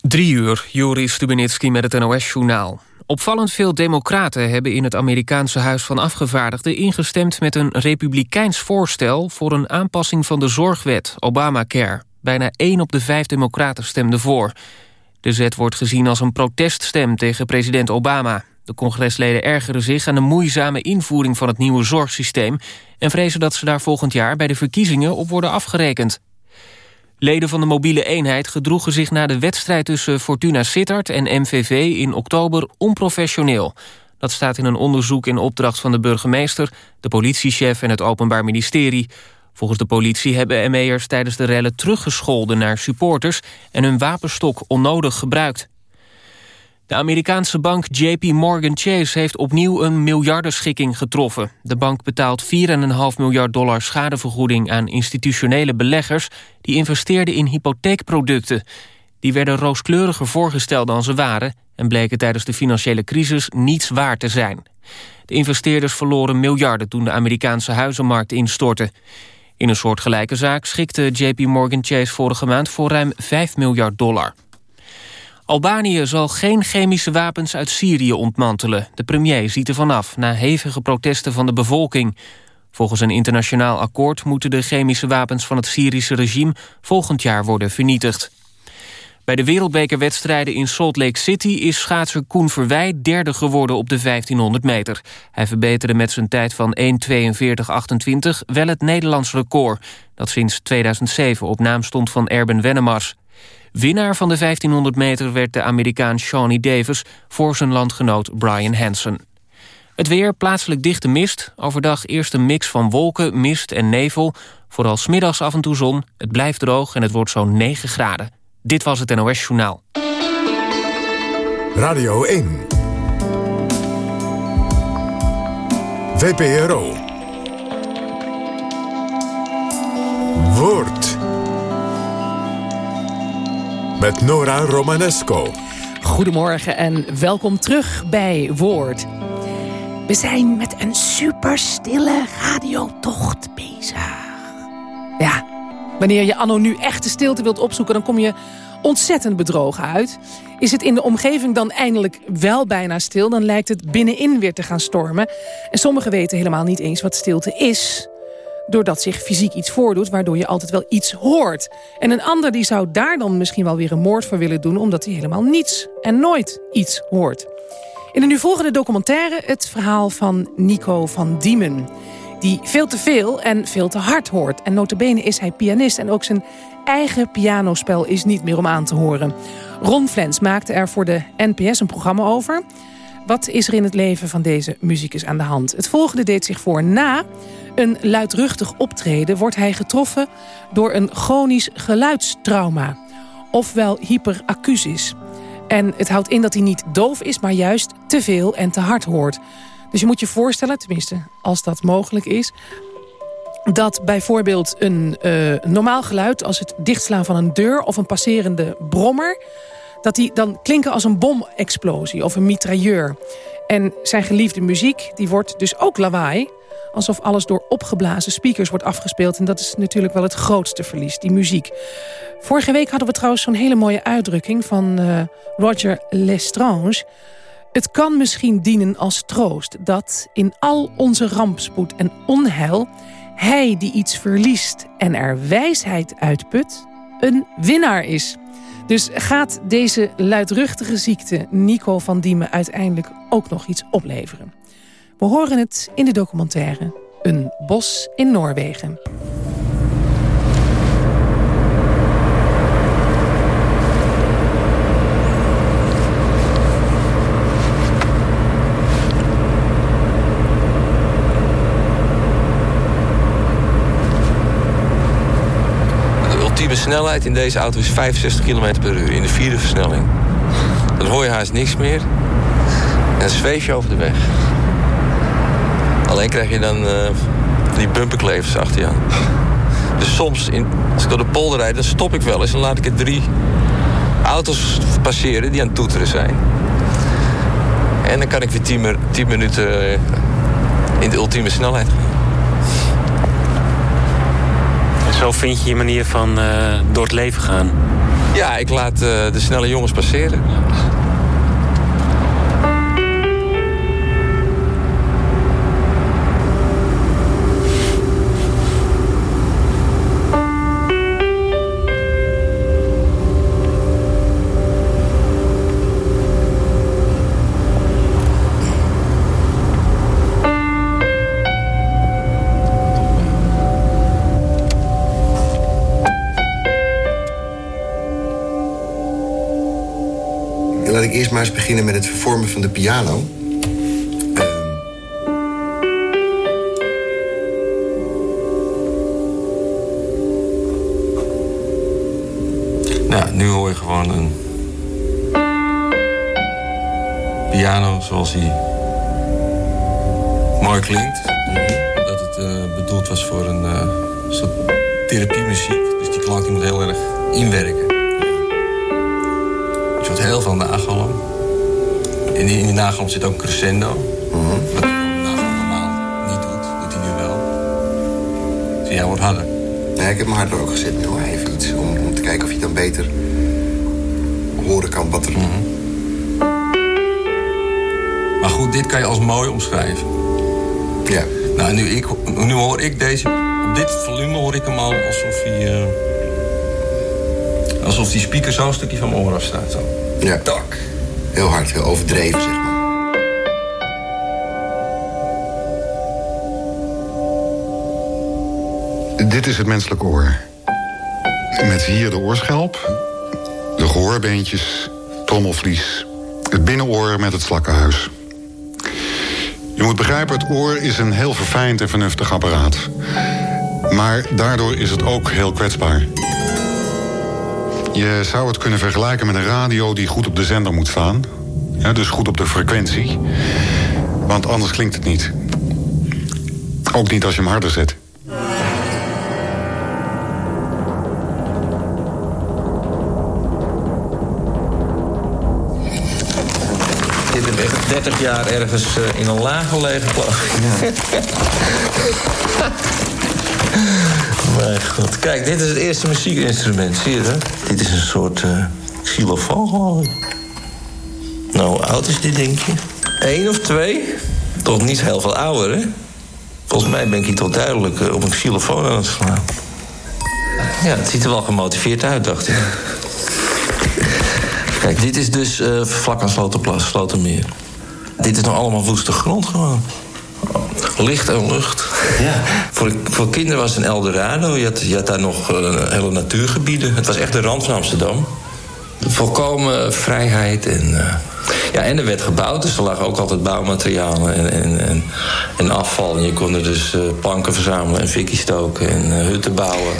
Drie uur, Joris Stubenitski met het NOS-journaal. Opvallend veel democraten hebben in het Amerikaanse Huis van Afgevaardigden... ingestemd met een republikeins voorstel... voor een aanpassing van de zorgwet, Obamacare. Bijna één op de vijf democraten stemde voor. De zet wordt gezien als een proteststem tegen president Obama. De congresleden ergeren zich aan de moeizame invoering van het nieuwe zorgsysteem... en vrezen dat ze daar volgend jaar bij de verkiezingen op worden afgerekend. Leden van de mobiele eenheid gedroegen zich na de wedstrijd tussen Fortuna Sittard en MVV in oktober onprofessioneel. Dat staat in een onderzoek in opdracht van de burgemeester, de politiechef en het Openbaar Ministerie. Volgens de politie hebben ME'ers tijdens de rellen teruggescholden naar supporters en hun wapenstok onnodig gebruikt. De Amerikaanse bank JP Morgan Chase heeft opnieuw een miljardenschikking getroffen. De bank betaalt 4,5 miljard dollar schadevergoeding aan institutionele beleggers... die investeerden in hypotheekproducten. Die werden rooskleuriger voorgesteld dan ze waren... en bleken tijdens de financiële crisis niets waard te zijn. De investeerders verloren miljarden toen de Amerikaanse huizenmarkt instortte. In een soortgelijke zaak schikte JP Morgan Chase vorige maand voor ruim 5 miljard dollar. Albanië zal geen chemische wapens uit Syrië ontmantelen. De premier ziet er vanaf na hevige protesten van de bevolking. Volgens een internationaal akkoord moeten de chemische wapens van het Syrische regime volgend jaar worden vernietigd. Bij de wereldbekerwedstrijden in Salt Lake City is schaatser Koen Verwij derde geworden op de 1500 meter. Hij verbeterde met zijn tijd van 1.42.28 wel het Nederlands record, dat sinds 2007 op naam stond van Erben Wennemars. Winnaar van de 1500 meter werd de Amerikaan Shawnee Davis... voor zijn landgenoot Brian Hansen. Het weer, plaatselijk dichte mist. Overdag eerst een mix van wolken, mist en nevel. Vooral smiddags af en toe zon. Het blijft droog en het wordt zo'n 9 graden. Dit was het NOS Journaal. Radio 1. VPRO. Woord met Nora Romanesco. Goedemorgen en welkom terug bij Woord. We zijn met een superstille radiotocht bezig. Ja, wanneer je anno nu echte stilte wilt opzoeken... dan kom je ontzettend bedrogen uit. Is het in de omgeving dan eindelijk wel bijna stil... dan lijkt het binnenin weer te gaan stormen. En sommigen weten helemaal niet eens wat stilte is doordat zich fysiek iets voordoet... waardoor je altijd wel iets hoort. En een ander die zou daar dan misschien wel weer een moord voor willen doen... omdat hij helemaal niets en nooit iets hoort. In de nu volgende documentaire het verhaal van Nico van Diemen... die veel te veel en veel te hard hoort. En notabene is hij pianist en ook zijn eigen pianospel is niet meer om aan te horen. Ron Flens maakte er voor de NPS een programma over... Wat is er in het leven van deze muzikus aan de hand? Het volgende deed zich voor na een luidruchtig optreden... wordt hij getroffen door een chronisch geluidstrauma. Ofwel hyperacusis. En het houdt in dat hij niet doof is, maar juist te veel en te hard hoort. Dus je moet je voorstellen, tenminste als dat mogelijk is... dat bijvoorbeeld een uh, normaal geluid als het dichtslaan van een deur... of een passerende brommer dat die dan klinken als een bomexplosie of een mitrailleur. En zijn geliefde muziek, die wordt dus ook lawaai. Alsof alles door opgeblazen speakers wordt afgespeeld. En dat is natuurlijk wel het grootste verlies, die muziek. Vorige week hadden we trouwens zo'n hele mooie uitdrukking van uh, Roger Lestrange. Het kan misschien dienen als troost dat in al onze rampspoed en onheil... hij die iets verliest en er wijsheid uitput, een winnaar is... Dus gaat deze luidruchtige ziekte Nico van Diemen uiteindelijk ook nog iets opleveren? We horen het in de documentaire Een bos in Noorwegen. Snelheid in deze auto is 65 km per uur in de vierde versnelling. Dan hoor je haast niks meer. En zweef je over de weg. Alleen krijg je dan uh, die bumperklevers achter je aan. Dus soms, in, als ik door de polder rijd, dan stop ik wel eens. Dan laat ik er drie auto's passeren die aan het toeteren zijn. En dan kan ik weer 10, 10 minuten eh, in de ultieme snelheid gaan. Zo vind je je manier van uh, door het leven gaan. Ja, ik laat uh, de snelle jongens passeren. Maar eens beginnen met het vervormen van de piano. Ehm. Nou, nu hoor je gewoon een piano zoals hij mooi klinkt. Dat het uh, bedoeld was voor een uh, soort therapiemuziek. Dus die klank die moet heel erg inwerken wordt heel veel nagalm. In die, in die zit ook een crescendo. Mm -hmm. Wat nagalm normaal niet doet, doet hij nu wel. Zie jij wordt harder. Nee, ik heb mijn harder ook gezet nu hoor. Even iets om, om te kijken of je dan beter horen kan wat er... Mm -hmm. Maar goed, dit kan je als mooi omschrijven. Ja. Nou, nu, ik, nu hoor ik deze... Op dit volume hoor ik hem al alsof hij... Uh, alsof die speaker zo'n stukje van mijn oor afstaat. Zo. Ja. Tak. Heel hard, heel overdreven, zeg maar. Dit is het menselijk oor. Met hier de oorschelp, de gehoorbeentjes, trommelvlies... het binnenoor met het slakkenhuis. Je moet begrijpen, het oor is een heel verfijnd en vernuftig apparaat. Maar daardoor is het ook heel kwetsbaar. Je zou het kunnen vergelijken met een radio die goed op de zender moet staan. Ja, dus goed op de frequentie. Want anders klinkt het niet. Ook niet als je hem harder zet. Dit heb echt 30 jaar ergens eh, in een laag gelegen, Ja. Kijk, dit is het eerste muziekinstrument. Zie je dat? Dit is een soort uh, xylofoon. Nou, hoe oud is dit, denk? Eén of twee? Toch niet heel veel ouder, hè? Volgens mij ben ik hier toch duidelijk uh, op een xylofoon aan het slaan. Ja, het ziet er wel gemotiveerd uit, dacht ik. Kijk, dit is dus uh, vlak aan Slotenplas, Slotermeer. Dit is nog allemaal woeste grond gewoon licht en lucht. Ja. voor, voor kinderen was het een Eldorado. Je had, je had daar nog uh, hele natuurgebieden. Het was echt de rand van Amsterdam. Volkomen vrijheid en... Uh, ja, en er werd gebouwd, dus er lagen ook altijd bouwmaterialen en, en, en, en afval. En je kon er dus uh, planken verzamelen en fikkie stoken en uh, hutten bouwen.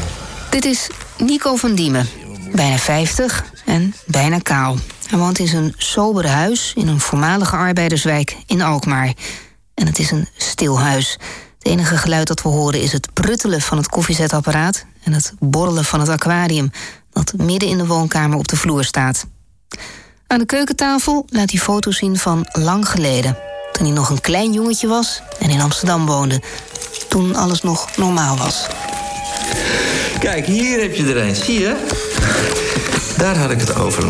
Dit is Nico van Diemen, bijna 50 en bijna kaal. Hij woont in zijn sobere huis in een voormalige arbeiderswijk in Alkmaar. En het is een stil huis. Het enige geluid dat we horen is het pruttelen van het koffiezetapparaat... en het borrelen van het aquarium dat midden in de woonkamer op de vloer staat. Aan de keukentafel laat hij foto's zien van lang geleden... toen hij nog een klein jongetje was en in Amsterdam woonde. Toen alles nog normaal was. Kijk, hier heb je er een, zie je? Daar had ik het over.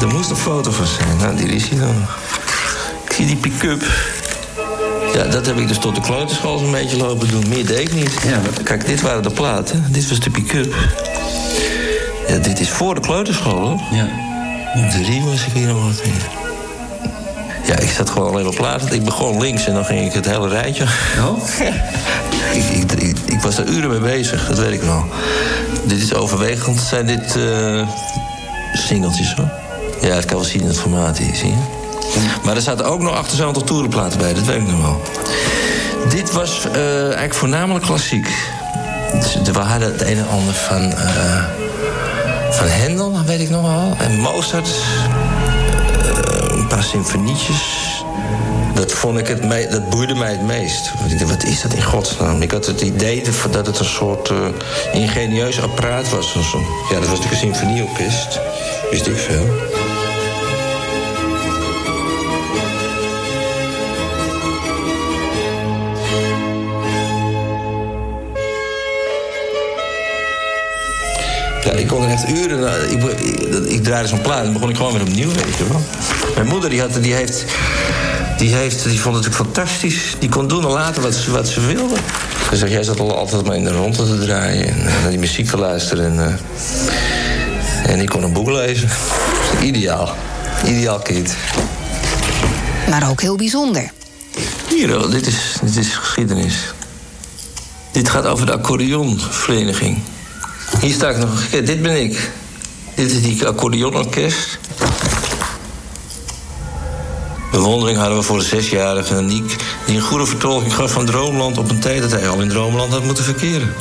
Er moest een foto van zijn. Nou, die is hier dan. Ik zie die pick-up. Ja, dat heb ik dus tot de kleuterschool een beetje lopen doen. Meer deed ik niet. Ja, kijk, dit waren de platen. Dit was de pick-up. Ja, dit is voor de kleuterschool, hoor. Ja. De riem was ik hier nog wat in. Ja, ik zat gewoon alleen op platen. Ik begon links en dan ging ik het hele rijtje. Oh? ik, ik, ik, was daar uren mee bezig, dat weet ik wel. Dit is overwegend, zijn dit uh, singeltjes, hoor. Ja, het kan wel zien in het formaat hier, zie je. Maar er zaten ook nog achter zo'n aantal toerenplaten bij, dat weet ik nog wel. Dit was uh, eigenlijk voornamelijk klassiek. Dus we hadden het een en ander van, uh, van Hendel, weet ik nog wel. En Mozart. Uh, een paar symfonietjes. Dat, vond ik het me dat boeide mij het meest. Wat is dat in godsnaam? Ik had het idee dat het een soort ingenieus apparaat was. Ja, dat was natuurlijk een symfonieorkest. Wist ik veel. Kon er echt uren... Ik, ik, ik draaide zo'n plaat en begon ik gewoon weer opnieuw, weet je wel. Mijn moeder die had, die heeft, die heeft, die vond het natuurlijk fantastisch. Die kon doen en laten wat ze, wat ze wilde. Zei, jij zat al altijd maar in de ronde te draaien... en naar die muziek te luisteren. En, uh, en ik kon een boek lezen. Ideaal. Ideaal kind. Maar ook heel bijzonder. Hier, dit is, dit is geschiedenis. Dit gaat over de accordeonvereniging. Hier sta ik nog. Kijk, dit ben ik. Dit is die accordeonorkest. Bewondering hadden we voor de zesjarige Niek... die een goede vertolking gaf van Droomland op een tijd... dat hij al in Droomland had moeten verkeren.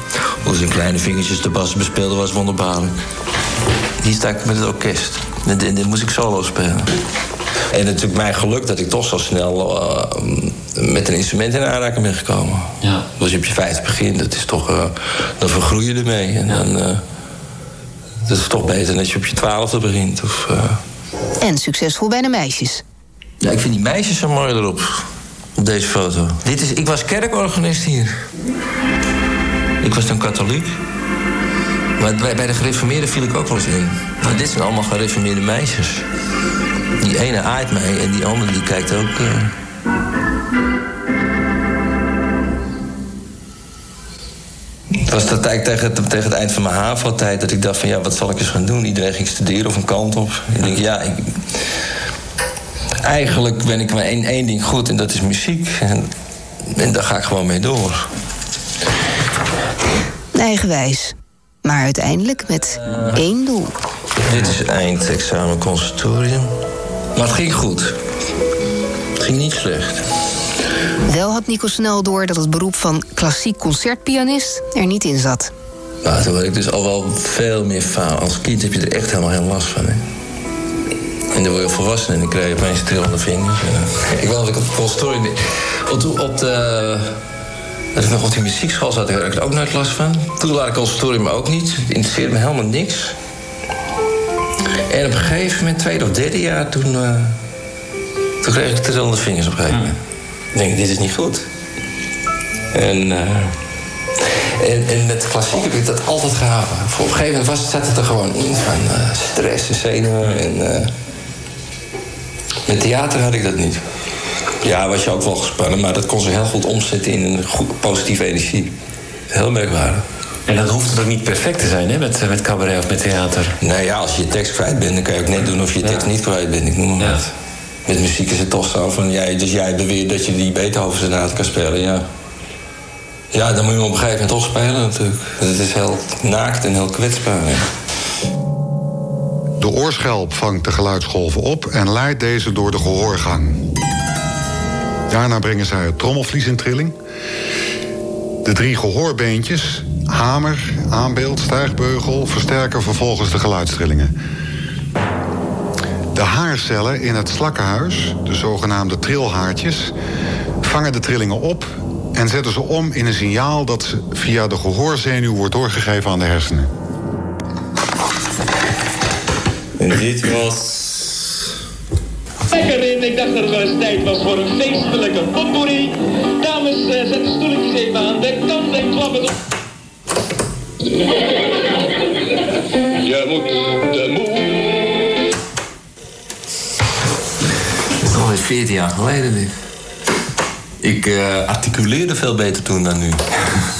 Hoe zijn kleine vingertjes de bas bespeelde was wonderbaarlijk. Hier sta ik met het orkest. En dit moest ik solo spelen. En natuurlijk mijn geluk dat ik toch zo snel uh, met een instrument in aanraking ben gekomen. Ja. Dus je op je vijfde begint, dat is toch, uh, dan vergroei je ermee. En dan, uh, dat is toch beter dan als je op je twaalfde begint. Of, En succesvol bij de meisjes. Ja, ik vind die meisjes zo mooi erop. Op deze foto. Dit is, ik was kerkorganist hier. Ik was dan katholiek. Maar bij, bij de gereformeerden viel ik ook wel eens in. Maar dit zijn allemaal gereformeerde meisjes. Die ene aait mij en die andere die kijkt ook. Uh... Het was dat eigenlijk tegen, tegen het eind van mijn HAVO-tijd dat ik dacht van ja, wat zal ik eens gaan doen? Iedereen ging studeren of een kant op. Ik denk ja, ik... eigenlijk ben ik maar één, één ding goed en dat is muziek. En, en daar ga ik gewoon mee door. Eigenwijs. Maar uiteindelijk met één doel. Dit is eindexamen conservatorium. Maar het ging goed. Het ging niet slecht. Wel had Nico snel door dat het beroep van klassiek concertpianist er niet in zat. Nou, toen werd ik dus al wel veel meer faal. Als kind heb je er echt helemaal geen last van. Hè? En dan word je volwassen en dan krijg je opeens trillende vingers. Ik weet dat ik op het. Op, op de... Dat ik nog op die muziekschool zat, daar had ik er ook nooit last van. Toen ik conservatorium ook niet. Het interesseerde me helemaal niks. En op een gegeven moment, tweede of derde jaar, toen, uh, toen kreeg ik trillende vingers op een gegeven moment. Ik denk, dit is niet goed. En, uh, en, met klassiek heb ik dat altijd gehouden. Op een gegeven moment was, zat het er gewoon in van uh, stress en zenuwen. En, met theater had ik dat niet. Ja, was je ook wel gespannen, maar dat kon ze heel goed omzetten in een goed, positieve energie. Heel merkwaardig. En dat hoeft het ook niet perfect te zijn, hè, met, met cabaret of met theater? Nee, ja, als je je tekst kwijt bent, dan kan je ook net doen of je je tekst ja. niet kwijt bent. Ik noem maar ja. wat. Met muziek is het toch zo van, jij, dus jij beweert dat je die Beethoven kan spelen, ja. Ja, dan moet je hem op een gegeven moment toch spelen natuurlijk. Dus het is heel naakt en heel kwetsbaar. Hè. De oorschelp vangt de geluidsgolven op en leidt deze door de gehoorgang. Daarna brengen zij het trommelvlies in trilling. De drie gehoorbeentjes, hamer, aanbeeld, stijgbeugel... versterken vervolgens de geluidstrillingen. De haarcellen in het slakkenhuis, de zogenaamde trilhaartjes... vangen de trillingen op en zetten ze om in een signaal... dat via de gehoorzenuw wordt doorgegeven aan de hersenen. En dit was Lekker in, ik dacht dat het wel eens tijd was voor een feestelijke potpourri. Dames, uh, zet de stoeltjes even aan de kant en klap het op. Je moet de moe. Dat is alweer 14 jaar geleden dit. Ik uh, articuleerde veel beter toen dan nu.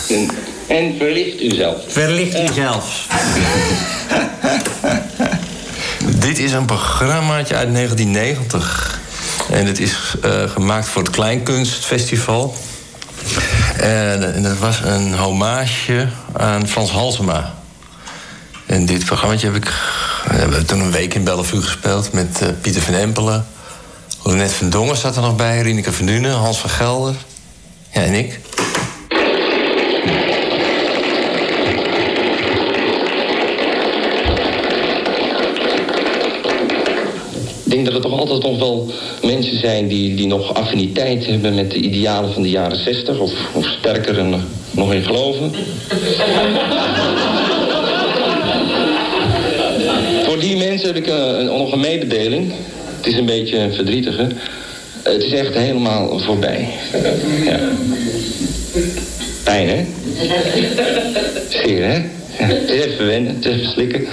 En, en verlicht uzelf. Verlicht uzelf. Dit is een programmaatje uit 1990. En het is uh, gemaakt voor het Kleinkunstfestival. En, dat was een hommage aan Frans Halsema. En dit programmaatje heb ik... We toen een week in Bellevue gespeeld met uh, Pieter van Empelen. Net van Dongen zat er nog bij, Rieneke van Dunen, Hans van Gelder. Ja, en ik. Ik denk dat er toch altijd nog wel mensen zijn die, die nog affiniteit hebben met de idealen van de jaren 60 of, of sterker en nog in geloven. Voor die mensen heb ik een, nog een mededeling. Het is een beetje een verdrietige. Het is echt helemaal voorbij. Ja. Pijn, hè? Zeer, hè? even wennen, even slikken.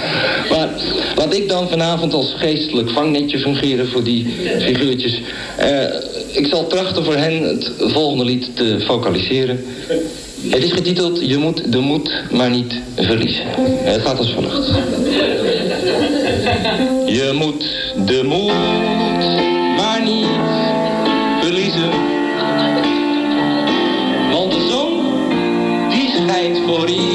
Maar laat ik dan vanavond als geestelijk vangnetje fungeren voor die figuurtjes. Eh, ik zal trachten voor hen het volgende lied te vocaliseren. Het is getiteld Je moet de moed maar niet verliezen. Het gaat als volgt. Je moet de moed maar niet verliezen. Want de zon die schijnt voor iedereen.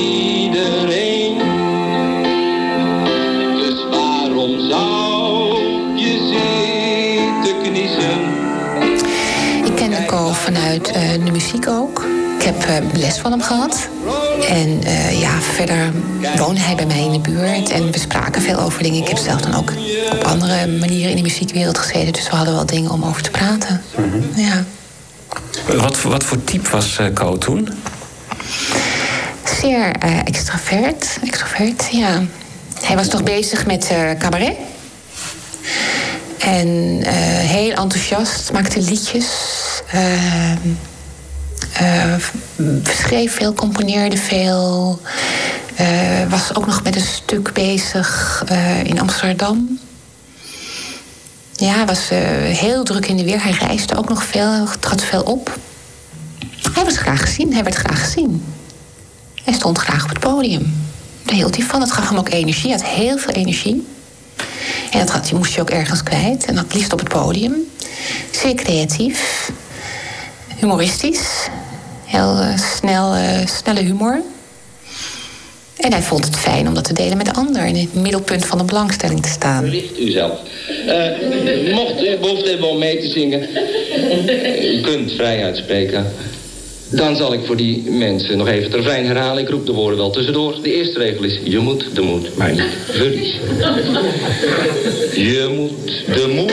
Vanuit uh, de muziek ook. Ik heb uh, les van hem gehad. En uh, ja, verder woonde hij bij mij in de buurt en we spraken veel over dingen. Ik heb zelf dan ook op andere manieren in de muziekwereld gezeten, dus we hadden wel dingen om over te praten. Mm -hmm. Ja. Wat, wat voor type was uh, Co toen? Zeer uh, extravert, extravert, ja. Hij was nog bezig met cabaret. En heel enthousiast, maakte liedjes. Uh, schreef veel, componeerde veel. Uh, was ook nog met een stuk bezig uh, in Amsterdam. Ja, was heel druk in de weer. Hij reisde ook nog veel, trad veel op. Hij was graag gezien, hij werd graag gezien. Hij stond graag op het podium. Daar hield hij van. Dat gaf hem ook energie. Hij had heel veel energie. En dat had, moest je ook ergens kwijt. En dat liefst op het podium. Zeer creatief. Humoristisch. Heel uh, snel, uh, snelle humor. En hij vond het fijn om dat te delen met de ander. In het middelpunt van de belangstelling te staan. Verlicht u zelf. Uh, mocht u behoefte hebben om mee te zingen. u kunt vrij uitspreken. Dan zal ik voor die mensen nog even refrein herhalen. Ik roep de woorden wel tussendoor. De eerste regel is, je moet de moed maar niet verliezen. Je moet de moed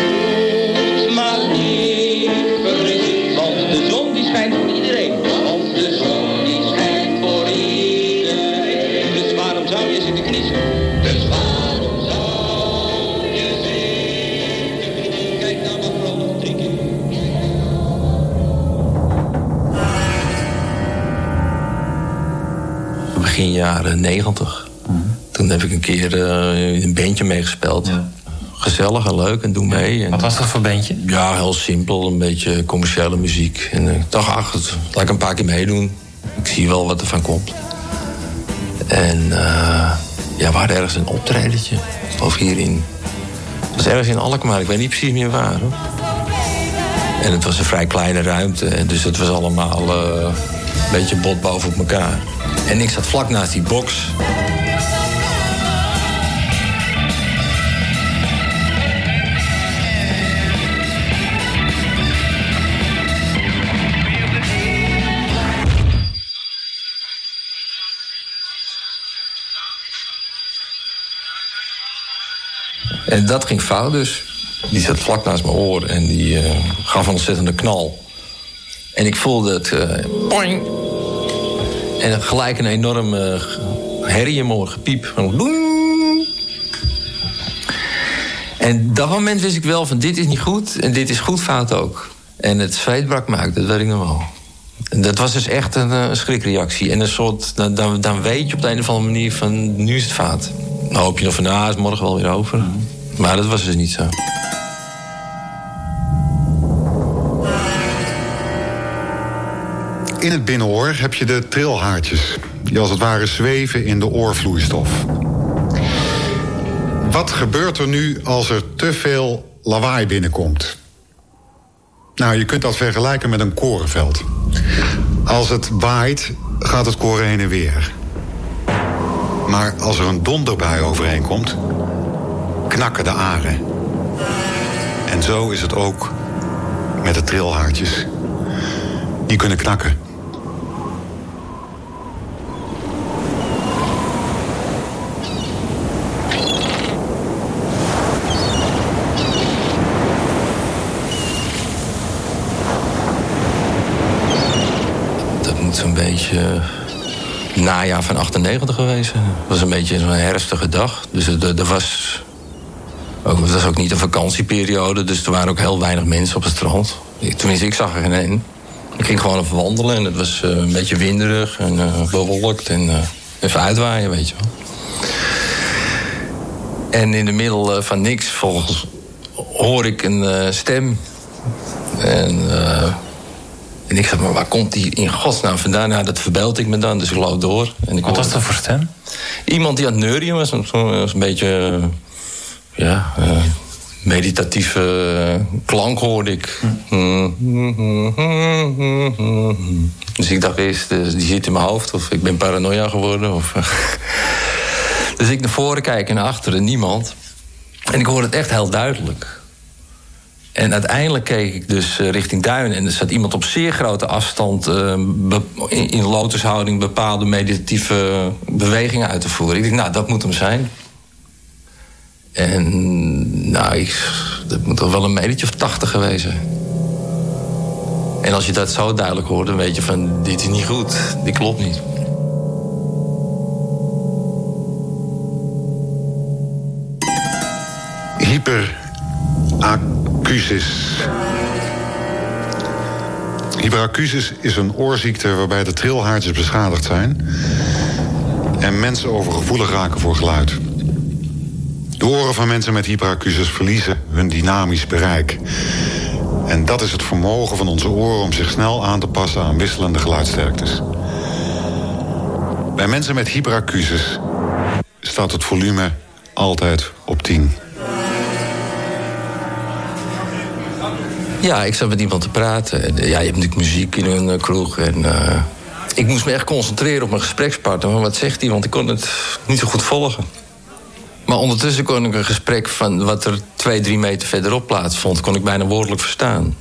begin jaren negentig. Toen heb ik een keer uh, in een bandje meegespeeld. Ja. Gezellig en leuk en doe mee. En, Wat was dat voor bandje? Ja, heel simpel. Een beetje commerciële muziek. En ik dacht, ach, het, laat ik een paar keer meedoen. Ik zie wel wat er van komt. En uh, ja, we hadden ergens een optredentje. Of hierin. Het was ergens in Alkmaar. Ik weet niet precies meer waar. Hoor. En het was een vrij kleine ruimte. Dus het was allemaal een beetje bot boven op elkaar. En ik zat vlak naast die box. En dat ging fout dus. Die zat vlak naast mijn oor en die uh, gaf een ontzettende knal. En ik voelde het... Uh, poing, en gelijk een enorme herrie in mijn oor, gepiep. En dat moment wist ik wel van dit is niet goed en dit is goed fout ook. En het zweet brak me uit, dat weet ik nog wel. En dat was dus echt een, een schrikreactie. En een soort, dan, dan, dan, weet je op de een of andere manier van nu is het fout. Dan hoop je nog van nou, is morgen wel weer over. Maar dat was dus niet zo. In het binnenoor heb je de trilhaartjes, die als het ware zweven in de oorvloeistof. Wat gebeurt er nu als er te veel lawaai binnenkomt? Nou, je kunt dat vergelijken met een korenveld. Als het waait, gaat het koren heen en weer. Maar als er een donderbui overheen komt, knakken de aren. En zo is het ook met de trilhaartjes. Die kunnen knakken. Beetje najaar van 98 geweest. Het was een beetje zo'n herfstige dag. Dus er was... Ook, het was ook niet een vakantieperiode, dus er waren ook heel weinig mensen op het strand. Tenminste, ik zag er geen. Ik ging gewoon even wandelen en het was uh, een beetje winderig en bewolkt. En, Even uitwaaien, weet je wel. En in de middel eh, van niks volgens hoor ik een eh, stem. En, en ik zeg, maar waar komt die in godsnaam vandaan? Nou, dat verbeeld ik me dan, dus ik loop door. En ik Wat was dat voor stem? Iemand die aan het neurien was, zo, een beetje... ja, uh, meditatieve klank hoorde ik. Dus ik dacht eerst, die zit in mijn hoofd... of ik ben paranoia geworden. Of, dus ik naar voren kijk en naar achteren, niemand. En ik hoorde het echt heel duidelijk. En uiteindelijk keek ik dus richting Duin... en er zat iemand op zeer grote afstand... Uh, in lotushouding bepaalde meditatieve bewegingen uit te voeren. Ik dacht, nou, dat moet hem zijn. En nou, dat moet toch wel een metertje of tachtig geweest zijn. En als je dat zo duidelijk hoort, dan weet je van... dit is niet goed, dit klopt niet. Hyperacusis. Is een oorziekte waarbij de trilhaartjes beschadigd zijn... en mensen overgevoelig raken voor geluid. De oren van mensen met hyperacusis verliezen hun dynamisch bereik. En dat is het vermogen van onze oren om zich snel aan te passen aan wisselende geluidsterktes. Bij mensen met hyperacusis staat het volume altijd op 10. Ja, ik zat met iemand te praten. Ja, je hebt natuurlijk muziek in een kroeg. En, uh, ik moest me echt concentreren op mijn gesprekspartner. Wat zegt hij? Want ik kon het niet zo goed volgen. Maar ondertussen kon ik een gesprek van wat er twee, drie meter verderop plaatsvond... kon ik bijna woordelijk verstaan.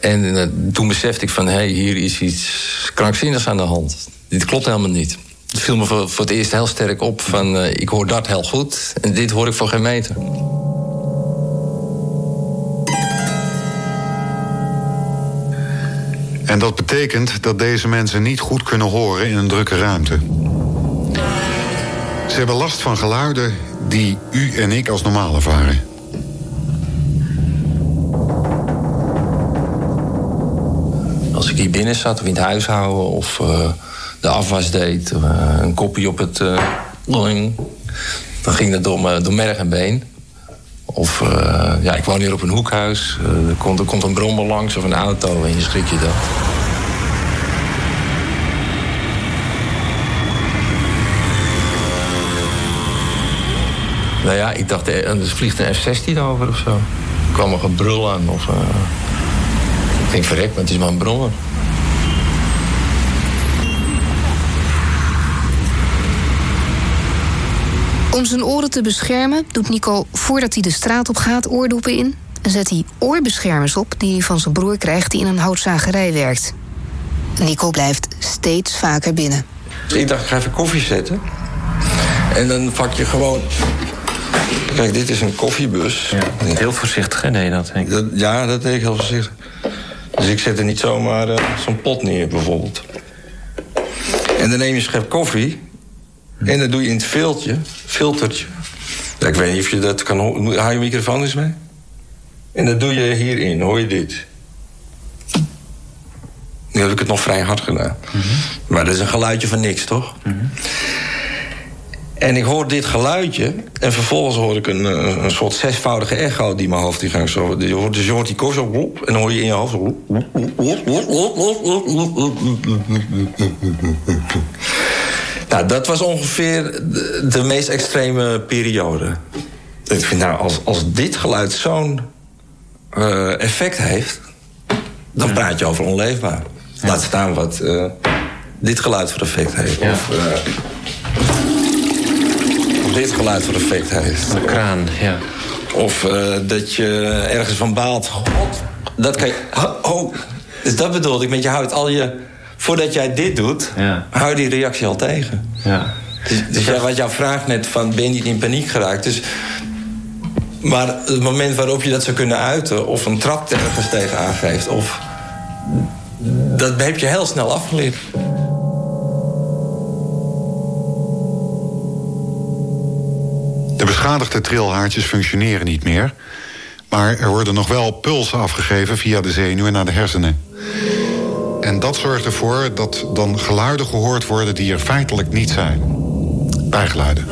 En toen besefte ik van, hé, hey, hier is iets krankzinnigs aan de hand. Dit klopt helemaal niet. Het viel me voor, het eerst heel sterk op van, ik hoor dat heel goed... en dit hoor ik voor geen meter. En dat betekent dat deze mensen niet goed kunnen horen in een drukke ruimte. Ze hebben last van geluiden die u en ik als normaal ervaren. Als ik hier binnen zat of in het huishouden of uh, de afwas deed, uh, een kopje op het uh, dan ging dat door, door merg en been. Of ja, ik woon hier op een hoekhuis. er, komt, er komt een brommer langs of een auto en je schrik je dat. Nou ja, ik dacht, er vliegt een F-16 over of zo. Er kwam er gebrul aan. Of, uh... Ik denk, verrek, maar het is maar een brommer. Om zijn oren te beschermen doet Nico voordat hij de straat op gaat oordoppen in... en zet hij oorbeschermers op die hij van zijn broer krijgt die in een houtzagerij werkt. Nico blijft steeds vaker binnen. Dus ik dacht, ik ga even koffie zetten. En dan vak je gewoon Kijk, dit is een koffiebus. Ja, heel voorzichtig, hè, nee, dat, dat, Ja, dat deed ik heel voorzichtig. Dus ik zet er niet zomaar uh, zo'n pot neer, bijvoorbeeld. En dan neem je een schep koffie... en dan doe je in het filtje, filtertje... Ja, ik weet niet of je dat kan horen. Haal je microfoon eens mee? En dat doe je hierin, hoor je dit? Nu heb ik het nog vrij hard gedaan. Mm -hmm. Maar dat is een geluidje van niks, toch? Mm -hmm. En ik hoor dit geluidje. En vervolgens hoor ik een, een soort zesvoudige echo die mijn hoofd die ging zo. Dus je hoort die koos op. En dan hoor je in je hoofd. Nou, dat was ongeveer de, de meest extreme periode. Ik vind nou, als, als dit geluid zo'n uh, effect heeft, dan praat je over onleefbaar. Ja. Laat staan wat uh, dit geluid voor effect heeft. Ja. Of, uh, dit geluid voor effect heeft. Een kraan, ja. Of dat je ergens van baalt. Dat kan je... Oh, dus dat bedoelde ik. Want je houdt al je... Voordat jij dit doet, ja. hou je die reactie al tegen. Ja. Dus, dus ja, wat jouw vraag net van... ben je niet in paniek geraakt? Dus, maar het moment waarop je dat zou kunnen uiten... of een trap ergens tegen aangeeft... of dat heb je heel snel afgeleerd. De beschadigde trilhaartjes functioneren niet meer. Maar er worden nog wel pulsen afgegeven via de zenuwen naar de hersenen. En dat zorgt ervoor dat dan geluiden gehoord worden die er feitelijk niet zijn. Bijgeluiden.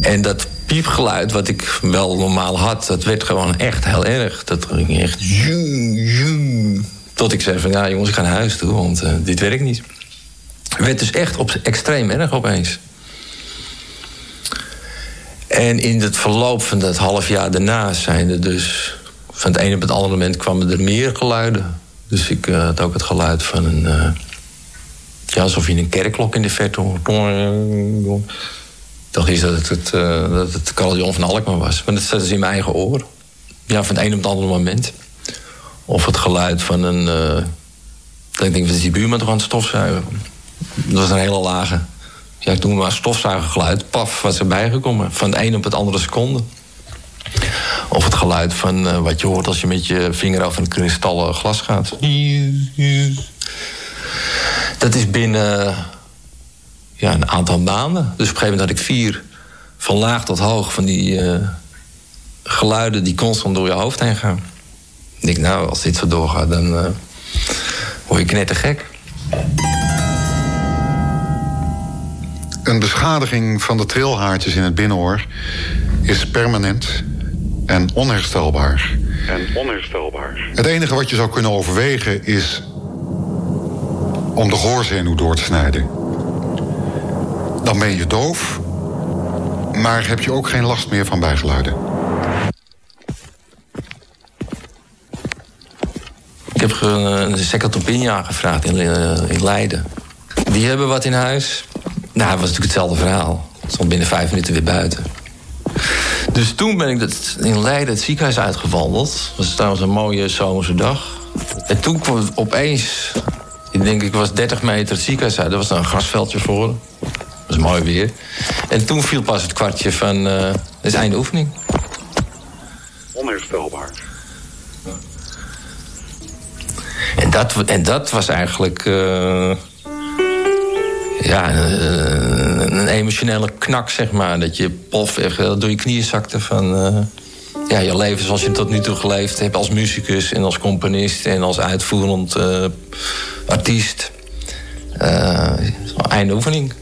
En dat piepgeluid wat ik wel normaal had, dat werd gewoon echt heel erg. Dat ging echt. Tot ik zei van ja jongens, ik ga naar huis toe, want uh, dit werkt niet. Het werd dus echt op, extreem erg opeens. En in het verloop van dat half jaar daarna zijn er dus... van het ene op het andere moment kwamen er meer geluiden. Dus ik uh, had ook het geluid van een... Uh, ja, alsof je een kerkklok in de verte hoort. Toch is dat het, het, uh, dat het van Alkmaar was. Maar dat zat dus in mijn eigen oor. Ja, van het ene op het andere moment. Of het geluid van een... dat ik denk, wat is die buurman toch aan het stofzuigen? Dat was een hele lage. Ja, toen maar stofzuigergeluid, paf, was erbij gekomen. Van de een op het andere seconde. Of het geluid van uh, wat je hoort als je met je vinger over een kristallen glas gaat. Dat is binnen ja, een aantal maanden. Dus op een gegeven moment had ik vier van laag tot hoog van die uh, geluiden die constant door je hoofd heen gaan. Ik denk, nou, als dit zo doorgaat, dan uh, word je knettergek. Een beschadiging van de trilhaartjes in het binnenoor is permanent en onherstelbaar. En onherstelbaar. Het enige wat je zou kunnen overwegen is om de gehoorzenuw door te snijden. Dan ben je doof, maar heb je ook geen last meer van bijgeluiden. Ik heb een second opinion aangevraagd in, in Leiden. Die hebben wat in huis. Nou, het was natuurlijk hetzelfde verhaal. Ik stond binnen vijf minuten weer buiten. Dus toen ben ik dat in Leiden het ziekenhuis uitgewandeld. Het was trouwens een mooie zomerse dag. En toen kwam het opeens... Ik denk, ik was 30 meter het ziekenhuis uit. Er was dan een grasveldje voor. Dat was mooi weer. En toen viel pas het kwartje van... Uh, het is einde oefening. Onherstelbaar. En dat, en dat was eigenlijk... Uh, ja, een, een, emotionele knak, zeg maar. Dat je pof echt door je knieën zakte van... Uh, ja, je leven zoals je tot nu toe geleefd hebt... als muzikus en als componist en als uitvoerend artiest. Uh, einde oefening.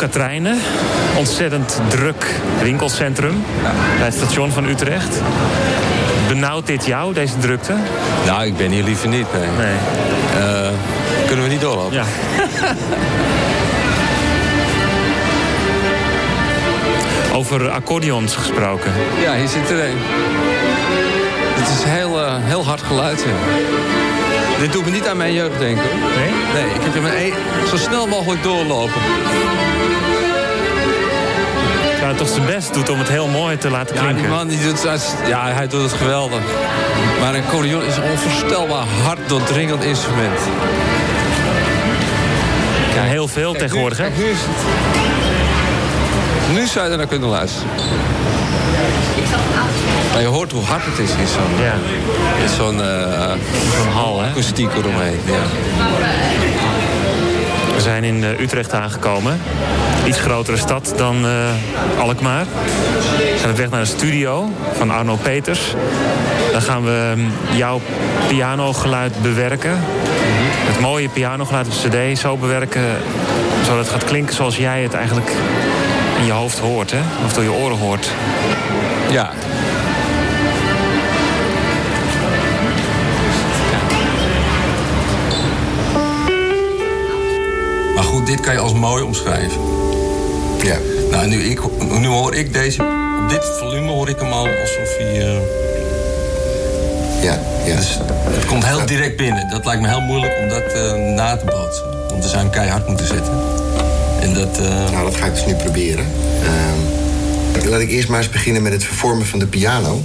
Katrijnen. Ontzettend druk winkelcentrum bij het station van Utrecht. Benauwt dit jou, deze drukte? Nou, ik ben hier liever niet, nee. nee. Uh, kunnen we niet doorlopen? Ja. Over accordeons gesproken. Ja, hier zit er een. Het is heel, uh, heel hard geluid, ja. Dit doet me niet aan mijn jeugd denken. Nee? Nee, ik heb hem een, zo snel mogelijk doorlopen. Hij toch zijn best doet om het heel mooi te laten klinken. Ja, die man die doet, ja, hij doet het geweldig. Maar een accordeon is een onvoorstelbaar hard doordringend instrument. Ja, heel veel kijk, tegenwoordig, nu, hè? Nu, het... nu zou je er naar kunnen luisteren. Maar je hoort hoe hard het is in zo'n ja. zo'n uh, zo'n hal, hè? Akoestiek eromheen, ja. We zijn in uh, Utrecht aangekomen. Iets grotere stad dan uh, Alkmaar. We zijn op weg naar een studio van Arno Peters. Dan gaan we jouw pianogeluid bewerken. Het mooie pianogeluid op cd zo bewerken... zodat het gaat klinken zoals jij het eigenlijk in je hoofd hoort, hè? Of door je oren hoort. Ja. Dit kan je als mooi omschrijven. Ja. Nou, nu, ik, nu hoor ik deze... Op dit volume hoor ik hem al alsof hij... Uh... Ja, ja. Dus het komt heel direct binnen. Dat lijkt me heel moeilijk om dat uh, na te bootsen. Want we hem keihard moeten zetten. En dat... Uh... Nou, dat ga ik dus nu proberen. Uh, laat ik eerst maar eens beginnen met het vervormen van de piano.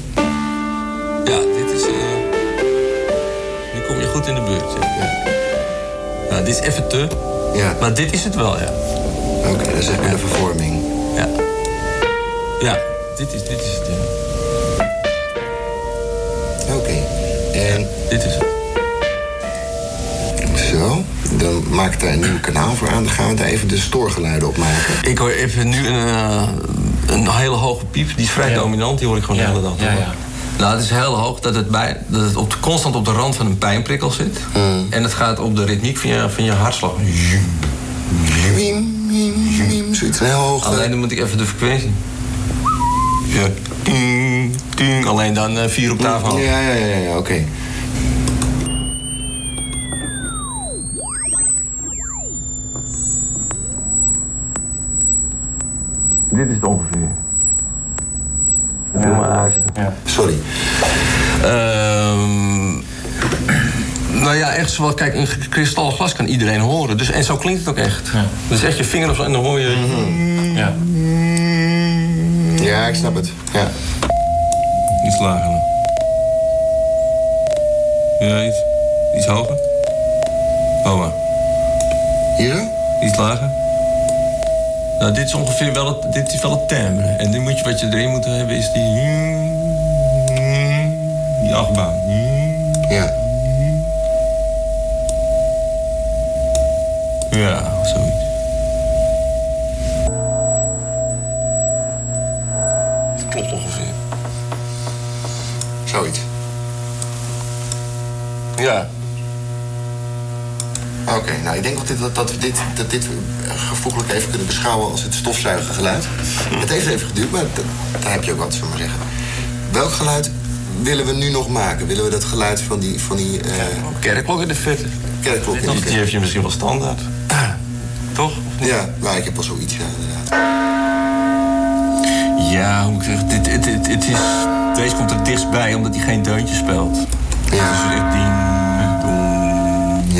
Ja, dit is... Nu kom je goed in de buurt. Ja. ja. Nou, dit is even te... Ja. Maar dit is het wel, ja. Oké, okay, dat is ja. de vervorming. Ja. Ja, dit is, dit is het. Oké. En... Dit is het. Zo. Dan maak ik daar een nieuw kanaal voor aan. Dan gaan we daar even de stoorgeluiden op maken. Ik hoor even nu een, eh, een hele hoge piep. Die is vrij dominant. Die hoor ik gewoon de hele dag. Ja, ja. Nou, het is heel hoog dat het, bij, dat het op, constant op de rand van een pijnprikkel zit. En het gaat op de ritmiek van je, van je hartslag. Zoiets heel hoog. Alleen dan moet ik even de frequentie. Ja. Ting, ting. Alleen dan eh, vier op tafel. Ja, ja, ja, ja, oké. Dit is het ongeveer. Doe maar luisteren. Sorry. Ehm, nou ja, echt zoals, kijk, een kristal glas kan iedereen horen. Dus, en zo klinkt het ook echt. Dus echt je vinger of zo en dan hoor je... Ja. Ja, ik snap het. Ja. Iets lager. Ja, iets, iets hoger. Hoger. Hier? Iets lager. Nou, dit is ongeveer wel het, dit is wel het timbre. En nu moet je, wat je erin moet hebben is die... Die achtbaan. Ja. Ja, zoiets. Het klopt ongeveer. Zoiets. Oké, nou ik denk dat, dit, dat, we dit, dat dit gevoeglijk even kunnen beschouwen als het stofzuigergeluid. Het heeft even geduurd, maar daar heb je ook wat, zullen maar zeggen. Welk geluid willen we nu nog maken? Willen we dat geluid van die... Van die eh, Kerkklok in de vette. Kerkklok in de Die, vette. die heb je misschien wel standaard. Toch? Ja, nou, ik heb wel zoiets, ja, inderdaad. Ja, hoe moet ik zeggen? Dit, het, het is, deze komt er dichtstbij omdat hij geen deuntje speelt. Ja. Dus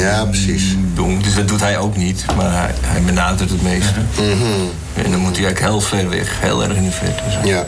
Ja, precies. dong. Dus dat doet hij ook niet, maar hij, hij benadert het meeste. Mhm. En dan moet hij eigenlijk heel ver weg, heel erg in de verte. Zo. Ja.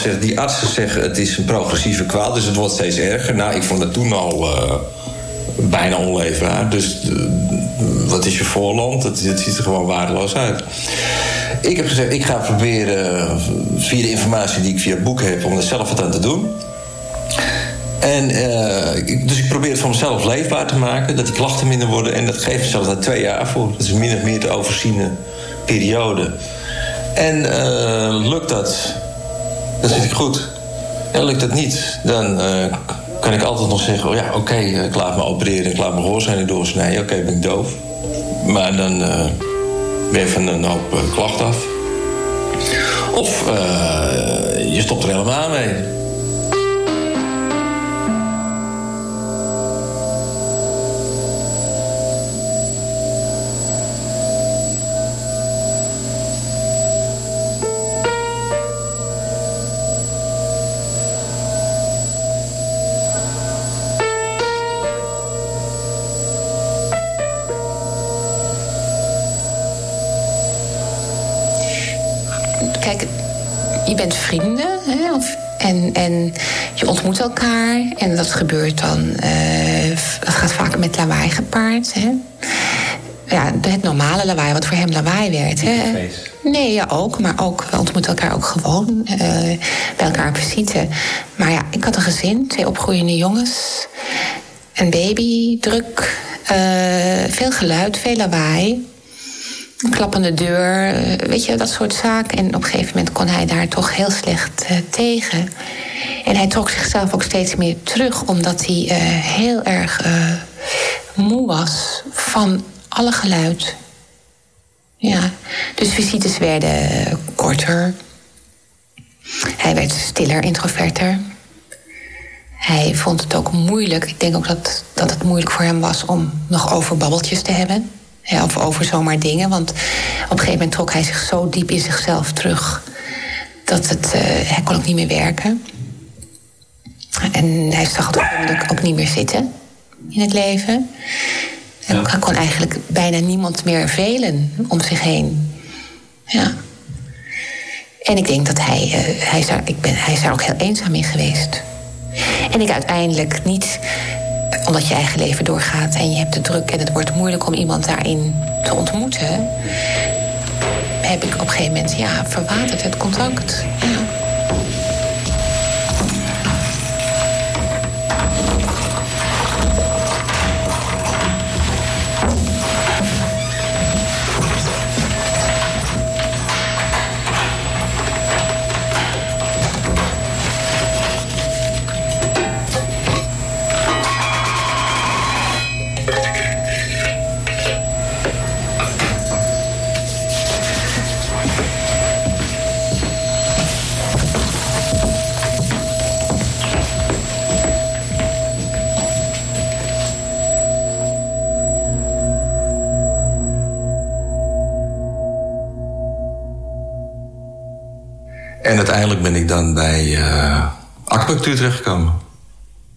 Gezegd, die artsen zeggen het is een progressieve kwaal, dus het wordt steeds erger. Nou, ik vond het toen al eh, bijna onleefbaar. Dus eh, wat is je voorland? Het, ziet er gewoon waardeloos uit. Ik heb gezegd, ik ga proberen eh, via de informatie die ik via het boek heb, om er zelf wat aan te doen. En, dus ik probeer het voor mezelf leefbaar te maken, dat die klachten minder worden. En dat geeft mezelf daar twee jaar voor. Dat is min of meer te overziene periode. En lukt dat, dan zit ik goed. En lukt dat niet, dan eh, kan ik altijd nog zeggen... Oh ja, oké, eh, ik laat me opereren, ik laat mijn hoorzijde doorsnijden. Oké, ben ik doof. Maar dan eh, ben je van een hoop eh, klachten af. Of je stopt er helemaal mee. Bent vrienden hè, of, en, en je ontmoet elkaar. En dat gebeurt dan. dat gaat vaak met lawaai gepaard. Hè. Ja, het normale lawaai, wat voor hem lawaai werd. Hè. Nee, ja, ook. Maar ook, we ontmoeten elkaar ook gewoon eh, bij elkaar visite. Maar ja, ik had een gezin, twee opgroeiende jongens. Een baby, druk, eh, veel geluid, veel lawaai. Klappende deur, eh, weet je, dat soort zaken. En op een gegeven moment kon hij daar toch heel slecht eh, tegen. En hij trok zichzelf ook steeds meer terug, omdat hij eh, heel erg moe was van alle geluid. Ja, dus visites werden korter. Hij werd stiller, introverter. Hij vond het ook moeilijk. Ik denk ook dat, dat het moeilijk voor hem was om nog over babbeltjes te hebben. Of over zomaar dingen. Want op een gegeven moment trok hij zich zo diep in zichzelf terug. Dat het, uh, hij kon ook niet meer werken. En hij zag het ook, ook niet meer zitten in het leven. En hij kon eigenlijk bijna niemand meer velen om zich heen. Ja. En ik denk dat hij, uh, hij, is daar, ik ben, hij is daar ook heel eenzaam in geweest. En ik uiteindelijk niet, omdat je eigen leven doorgaat en je hebt de druk en het wordt moeilijk om iemand daarin te ontmoeten, heb ik op een gegeven moment ja, verwaterd het contact. Uh, acupunctuur terechtgekomen.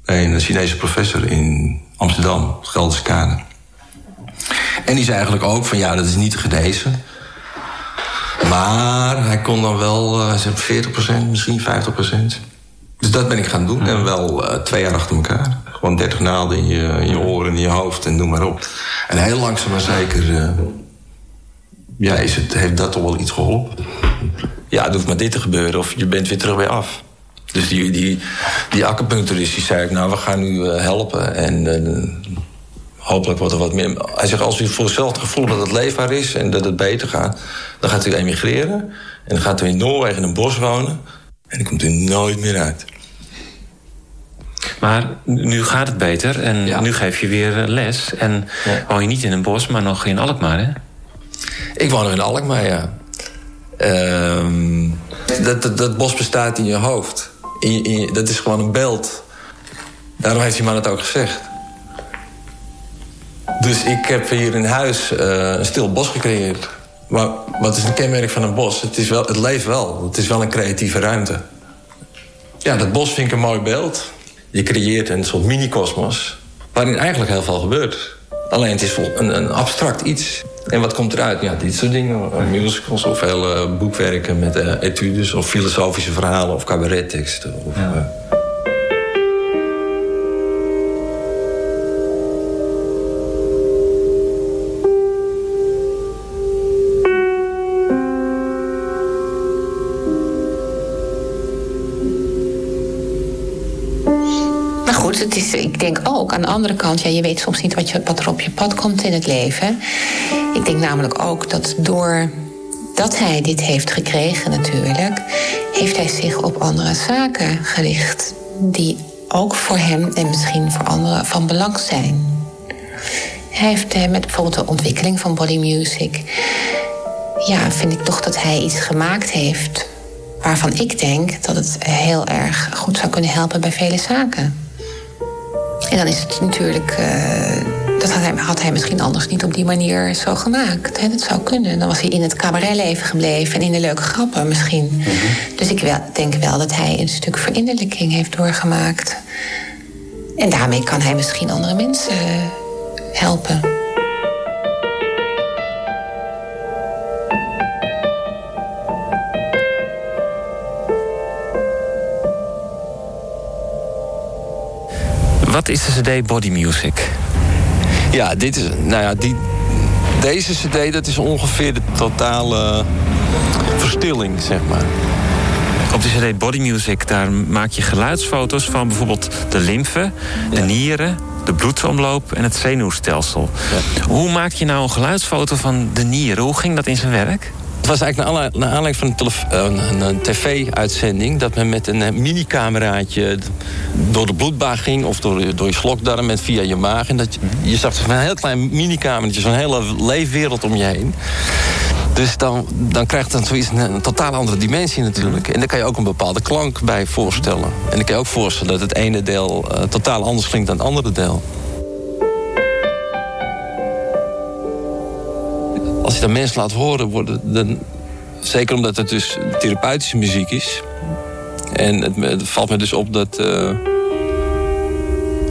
Bij een Chinese professor in Amsterdam, Gelderse Kade. En die zei eigenlijk ook van ja, dat is niet te genezen. Maar hij kon dan wel uh, 40%, misschien 50%. Dus dat ben ik gaan doen. En wel uh, twee jaar achter elkaar. Gewoon 30 naalden in je, in je oren, in je hoofd en noem maar op. En heel langzaam maar zeker ja, is het, heeft dat toch wel iets geholpen. Ja, het hoeft maar dit te gebeuren of je bent weer terug bij af. Dus die, die, die acupuncturist die zei ik, nou, we gaan u uh, helpen. En uh, hopelijk wordt er wat meer... Hij zegt, als u voor hetzelfde gevoel dat het leefbaar is... en dat het beter gaat, dan gaat u emigreren. En dan gaat u in Noorwegen in een bos wonen. En dan komt u nooit meer uit. Maar nu gaat het beter en ja. nu geef je weer les. En ja. woon je niet in een bos, maar nog in Alkmaar, hè? Ik woon nog in Alkmaar, ja. Uh, dat, dat, dat, bos bestaat in je hoofd. In, in, dat is gewoon een beeld. Daarom heeft die man het ook gezegd. Dus ik heb hier in huis uh, een stil bos gecreëerd. Maar wat is een kenmerk van een bos? Het, is wel, het leeft wel. Het is wel een creatieve ruimte. Ja, dat bos vind ik een mooi beeld. Je creëert een soort mini-kosmos... waarin eigenlijk heel veel gebeurt. Alleen het is een, een abstract iets. En wat komt eruit? Ja, dit soort dingen. Musicals of hele boekwerken met uh, etudes... of filosofische verhalen of cabaretteksten. Of, ja. Denk ook aan de andere kant, ja, je weet soms niet wat, je, wat er op je pad komt in het leven. Ik denk namelijk ook dat door dat hij dit heeft gekregen natuurlijk, heeft hij zich op andere zaken gericht. Die ook voor hem en misschien voor anderen van belang zijn. Hij heeft eh, met bijvoorbeeld de ontwikkeling van body music. Ja, vind ik toch dat hij iets gemaakt heeft waarvan ik denk dat het heel erg goed zou kunnen helpen bij vele zaken. En dan is het natuurlijk. Uh, dat had hij, had hij, misschien anders niet op die manier zo gemaakt. Hè? Dat zou kunnen. Dan was hij in het cabaretleven gebleven en in de leuke grappen misschien. Mm -hmm. Dus ik wel, denk wel dat hij een stuk verinnerlijking heeft doorgemaakt. En daarmee kan hij misschien andere mensen helpen. Wat is de CD Body Music? Ja, dit is, nou ja, die, deze CD dat is ongeveer de totale verstilling, zeg maar. Op de CD Body Music, daar maak je geluidsfoto's van bijvoorbeeld de lymfe, de ja. nieren, de bloedsomloop en het zenuwstelsel. Ja. Hoe maak je nou een geluidsfoto van de nieren? Hoe ging dat in zijn werk? Het was eigenlijk naar aanleiding van een, een, een tv-uitzending... dat men met een mini-cameraatje door de bloedbaan ging... of door, door je slokdarm met via je maag. En dat je, je zag van een heel klein mini-kamertje... zo'n hele leefwereld om je heen. Dus dan, dan krijgt het zoiets een, een totaal andere dimensie natuurlijk. En daar kan je ook een bepaalde klank bij voorstellen. En dan kan je ook voorstellen dat het ene deel uh, totaal anders klinkt dan het andere deel. Als je dat mensen laat horen, worden dan, zeker omdat het dus therapeutische muziek is. En het, het valt me dus op dat. Uh,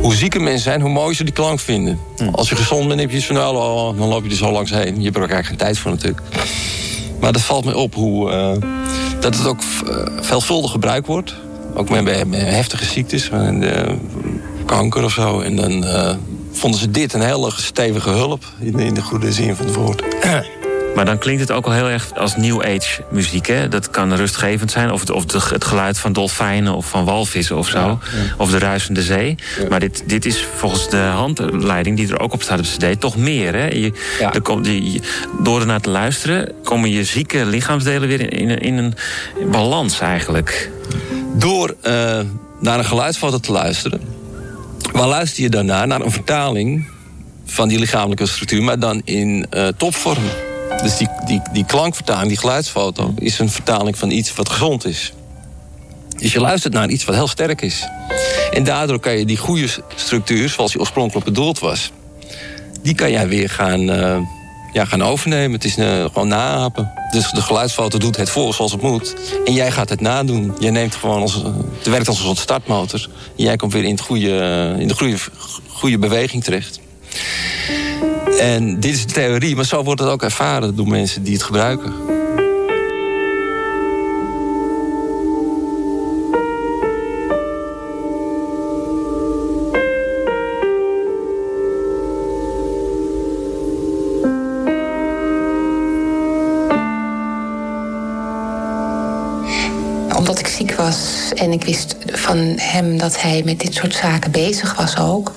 hoe zieker mensen zijn, hoe mooier ze die klank vinden. Hm. Als je gezond bent, heb je iets van, nou, dan loop je er zo langs heen. Je hebt er ook eigenlijk geen tijd voor natuurlijk. Maar dat valt me op hoe, uh, dat het ook uh, veelvuldig gebruikt wordt. Ook met, bij, bij heftige ziektes, uh, kanker of zo. En dan vonden ze dit een hele stevige hulp, in, in de goede zin van het woord. Maar dan klinkt het ook al heel erg als New Age muziek. Hè? Dat kan rustgevend zijn. Of, het, of het geluid van dolfijnen of van walvissen of zo. Ja, ja. Of de ruisende zee. Ja. Maar dit, dit is volgens de handleiding die er ook op staat op de cd... toch meer. Hè? Je, er komt, je, door ernaar te luisteren komen je zieke lichaamsdelen weer in, in, in een balans eigenlijk. Door uh, naar een geluidsfoto te luisteren... waar luister je daarna? Naar een vertaling van die lichamelijke structuur... maar dan in uh, topvorm. Dus die, die, die klankvertaling, die geluidsfoto, is een vertaling van iets wat gezond is. Dus je luistert naar iets wat heel sterk is. En daardoor kan je die goede structuur, zoals die oorspronkelijk bedoeld was, die kan jij weer gaan, uh, ja, gaan overnemen. Het is uh, gewoon naapen. Dus de geluidsfoto doet het voor zoals het moet. En jij gaat het nadoen. Jij neemt gewoon als, het werkt als een startmotor. En jij komt weer in, het goede, in de goede, goede beweging terecht. En dit is de theorie, maar zo wordt het ook ervaren door mensen die het gebruiken. Ik wist van hem dat hij met dit soort zaken bezig was ook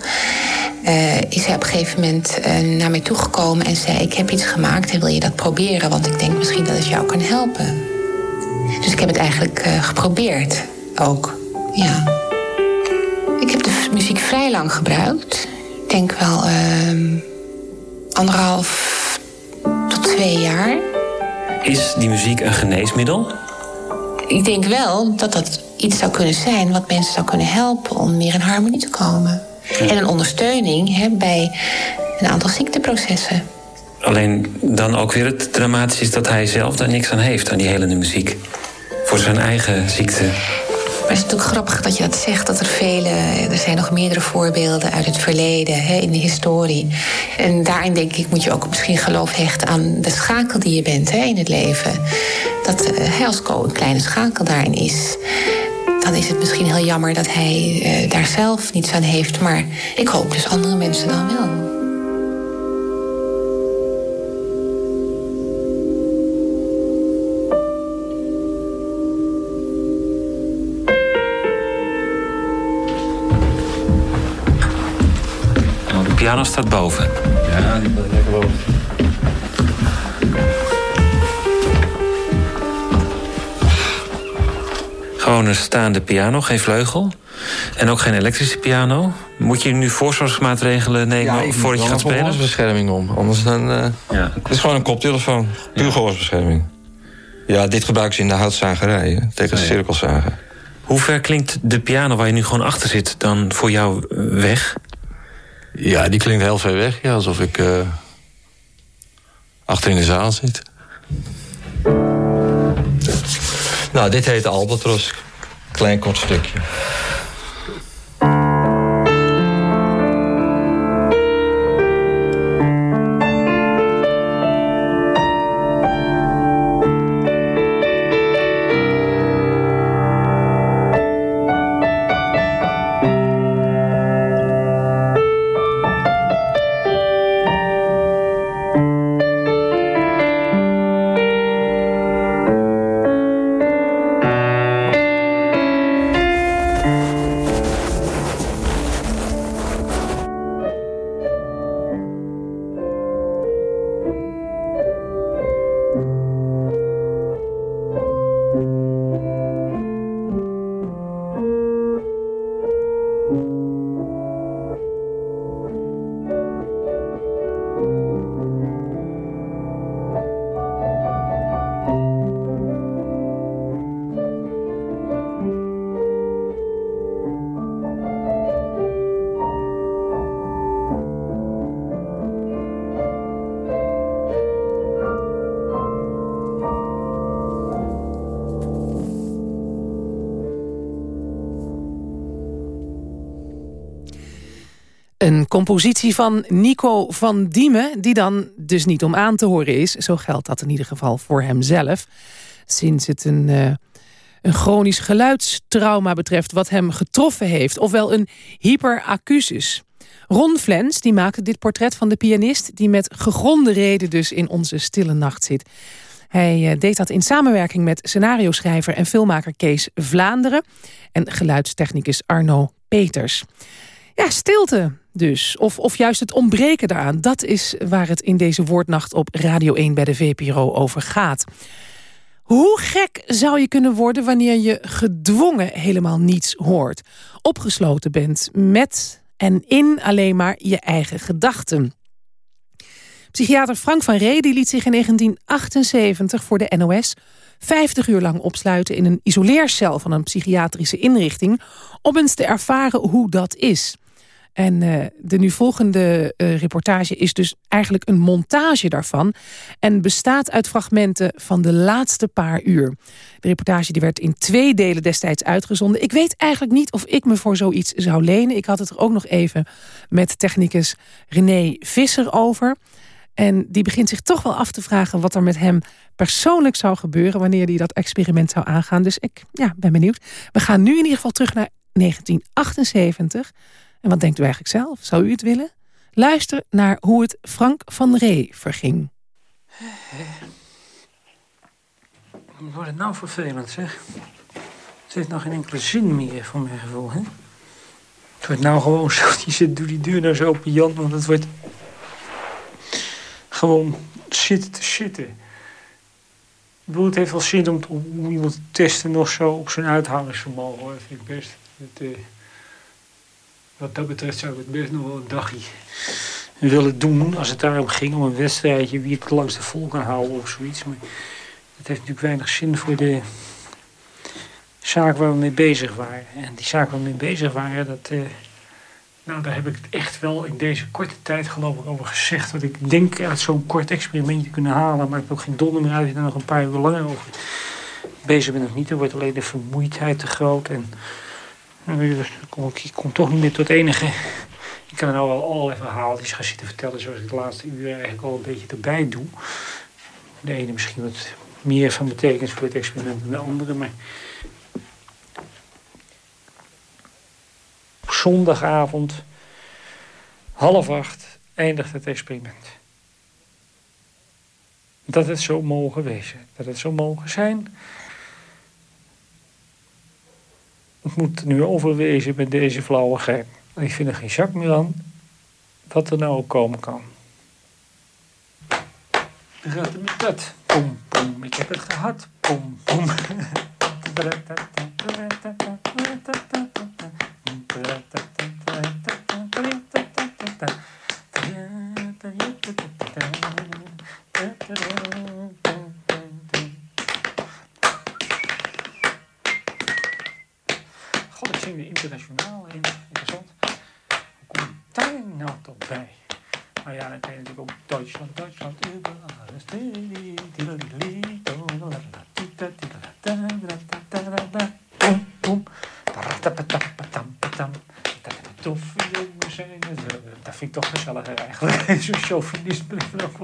uh, is hij op een gegeven moment uh, naar mij toegekomen en zei: Ik heb iets gemaakt en wil je dat proberen? Want ik denk misschien dat het jou kan helpen. Dus ik heb het eigenlijk uh, geprobeerd ook. Ja. Ik heb de muziek vrij lang gebruikt. Ik denk wel ehm, anderhalf tot twee jaar. Is die muziek een geneesmiddel? Ik denk wel dat dat iets zou kunnen zijn wat mensen zou kunnen helpen om meer in harmonie te komen. En een ondersteuning hè, bij een aantal ziekteprocessen. Alleen dan ook weer het dramatisch is dat hij zelf daar niks aan heeft, aan die helende muziek. Voor zijn eigen ziekte. Maar het is natuurlijk grappig dat je dat zegt, dat er vele, er zijn nog meerdere voorbeelden uit het verleden, hè, in de historie. En daarin denk ik moet je ook misschien geloof hechten aan de schakel die je bent hè, in het leven. Dat uh, als Co een kleine schakel daarin is dan is het misschien heel jammer dat hij uh, daar zelf niets aan heeft. Maar ik hoop dus andere mensen dan wel. De piano staat boven. Ja, die staat lekker boven. Gewoon een staande piano, geen vleugel. En ook geen elektrische piano. Moet je nu voorzorgsmaatregelen nemen ja, voordat je gaat spelen? gehoorsbescherming om. Anders dan... Uh, ja. Het is gewoon een koptelefoon. Puur ja. gehoorsbescherming. Ja, dit gebruiken ze in de houtzagerij. Tegen de cirkelzagen. Hoe ver klinkt de piano waar je nu gewoon achter zit dan voor jou weg? Ja, die klinkt heel ver weg. Ja, alsof ik uh, achter in de zaal zit. Nou, dit heet Albatros. Klein kort stukje. Een compositie van Nico van Diemen... die dan dus niet om aan te horen is. Zo geldt dat in ieder geval voor hemzelf. Sinds het een, uh, een chronisch geluidstrauma betreft... wat hem getroffen heeft. Ofwel een hyperacusis. Ron Flens die maakte dit portret van de pianist... die met gegronde reden dus in onze stille nacht zit. Hij uh, deed dat in samenwerking met scenario-schrijver en filmmaker Kees Vlaanderen... en geluidstechnicus Arno Peters. Ja, stilte dus. Of, of juist het ontbreken daaraan. Dat is waar het in deze woordnacht op Radio 1 bij de VPRO over gaat. Hoe gek zou je kunnen worden wanneer je gedwongen helemaal niets hoort? Opgesloten bent met en in alleen maar je eigen gedachten. Psychiater Frank van Ree liet zich in 1978 voor de NOS 50 uur lang opsluiten in een isoleercel van een psychiatrische inrichting... om eens te ervaren hoe dat is. En uh, de nu volgende uh, reportage is dus eigenlijk een montage daarvan... en bestaat uit fragmenten van de laatste paar uur. De reportage die werd in twee delen destijds uitgezonden. Ik weet eigenlijk niet of ik me voor zoiets zou lenen. Ik had het er ook nog even met technicus René Visser over... En die begint zich toch wel af te vragen wat er met hem persoonlijk zou gebeuren... wanneer hij dat experiment zou aangaan. Dus ik ja, ben benieuwd. We gaan nu in ieder geval terug naar 1978. En wat denkt u eigenlijk zelf? Zou u het willen? Luister naar hoe het Frank van Ree verging. Wat wordt het nou vervelend, zeg? Het heeft nog geen enkele zin meer, voor mijn gevoel, hè? Het wordt nou gewoon zo, die zit, doe die deur nou zo op Jan, want het wordt gewoon zitten te zitten. Ik bedoel, het heeft wel zin om, om iemand te testen nog zo op zijn uithoudingsvermogen, hoor. Vind ik best. Uh, wat dat betreft zou ik het best nog wel een dagje willen doen. Als het daarom ging om een wedstrijdje, wie het langste vol kan houden of zoiets. Maar dat heeft natuurlijk weinig zin voor de zaak waar we mee bezig waren. En die zaak waar we mee bezig waren, dat... Uh, nou, daar heb ik het echt wel in deze korte tijd geloof ik over gezegd. Dat ik denk uit zo'n kort experimentje kunnen halen. Maar ik heb ook geen donder meer uit. Ik er nog een paar uur langer over bezig ben of niet. Dan wordt alleen de vermoeidheid te groot. En dus ik kom toch niet meer tot enige... Ik kan er nou wel allerlei verhaaltjes gaan zitten vertellen... zoals ik de laatste uur eigenlijk al een beetje erbij doe. De ene misschien wat meer van betekenis voor het experiment dan de andere. Maar zondagavond, half acht, eindigt het experiment. Dat het zo mogen wezen, dat het zo mogen zijn. Het moet nu overwezen met deze flauwe gein. Ik vind er geen zak meer aan wat er nou ook komen kan. Gaat het met dat? Pom, pom, ik heb het gehad. Pom, pom. Toffe jongens zijn. Dat vind ik toch gezelliger eigenlijk. Zo'n chauvinisme er ook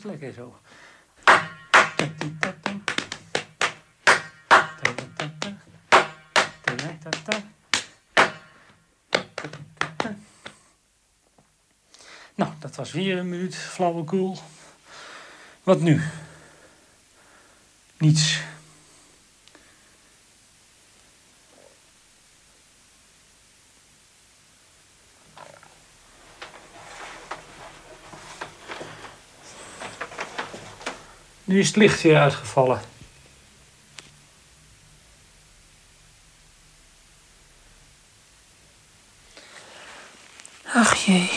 lekker zo. Nou, dat was weer een minuut flauwekul. Wat nu? Niets. Nu is het licht weer uitgevallen. Ach jee.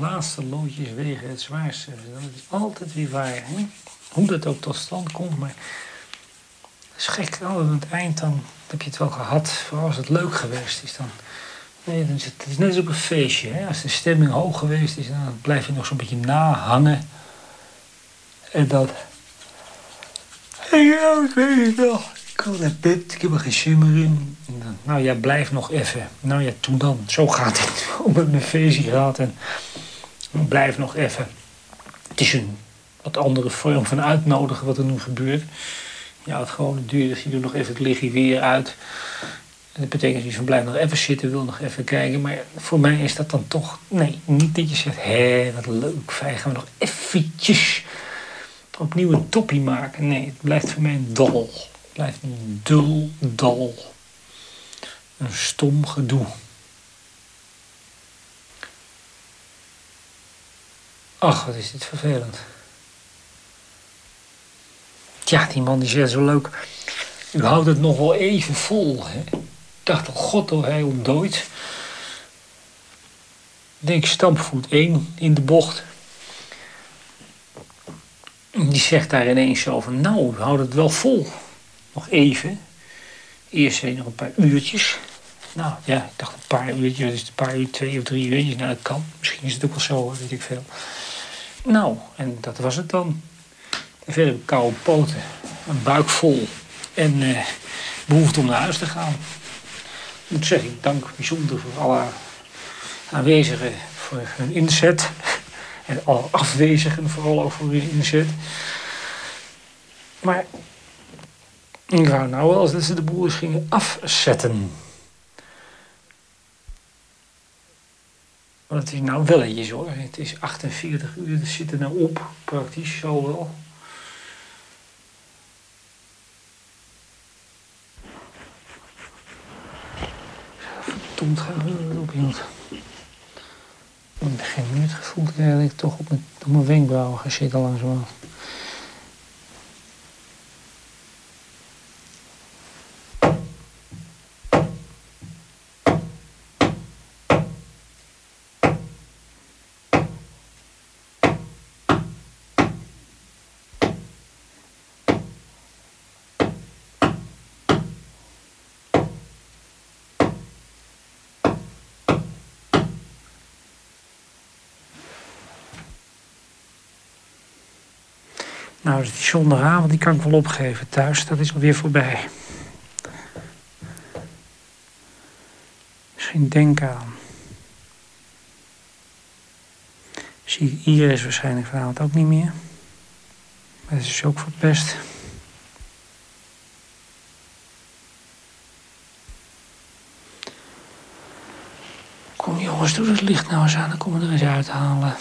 laatste loodjes wegen het zwaarste. Dat is altijd weer waar. Hè? Hoe dat ook tot stand komt, maar het is gek. Altijd aan het eind dan heb je het wel gehad. Vooral als het leuk geweest is dan. Nee, het, is net als op een feestje. Hè? Als de stemming hoog geweest is, dan blijf je nog zo'n beetje nahangen. En dat. Ja, ik weet het wel. Ik wil naar bed, ik heb er geen zin in. En dan, nou ja, blijf nog even. Nou ja, toen dan. Zo gaat het. Om het mijn feestje gaat en blijf nog even. Het is een wat andere vorm van uitnodigen wat er nu gebeurt. Ja, het gewone dus je doet nog even het lichtje weer uit. En dat betekent dat je van blijf nog even zitten, wil nog even kijken. Maar voor mij is dat dan toch... Nee, niet dat je zegt, hé, wat leuk, fijn, gaan we nog eventjes opnieuw een toppie maken. Nee, het blijft voor mij dol. Het blijft een dul dal. Een stom gedoe. Ach, wat is dit vervelend. Ja, die man die zegt zo leuk. U houdt het nog wel even vol. Hè? Dacht, oh god, oh, hij ontdooit. Denk stampvoet 1 in de bocht. Die zegt daar ineens zo van, nou, u houdt het wel vol. Nog even. Eerst nog een paar uurtjes. Nou ja, ik dacht een paar uurtjes, een paar uur, twee of drie uurtjes. Nou, dat kan. Misschien is het ook wel zo, weet ik veel. Nou, en dat was het dan. Verder koude poten, een buik vol en eh, behoefte om naar huis te gaan. Ik moet zeggen, dank bijzonder voor alle aanwezigen voor hun inzet. En alle afwezigen vooral ook voor hun inzet. Maar ik wou nou wel dat ze de boel eens gingen afzetten. Het is nou wel eens hoor. Het is 48 uur, het zit er nou op, praktisch zo wel. Ik heb geen minuut gevoeld dat ik toch op mijn, op mijn wenkbrauwen ga zitten langzamerhand. Nou, die zondagavond die kan ik wel opgeven thuis. Dat is alweer voorbij. Misschien denken aan. Zie Iris waarschijnlijk vanavond ook niet meer. Maar dat is ook verpest. Kom jongens, doe het licht nou eens aan. Dan komen we er eens uithalen.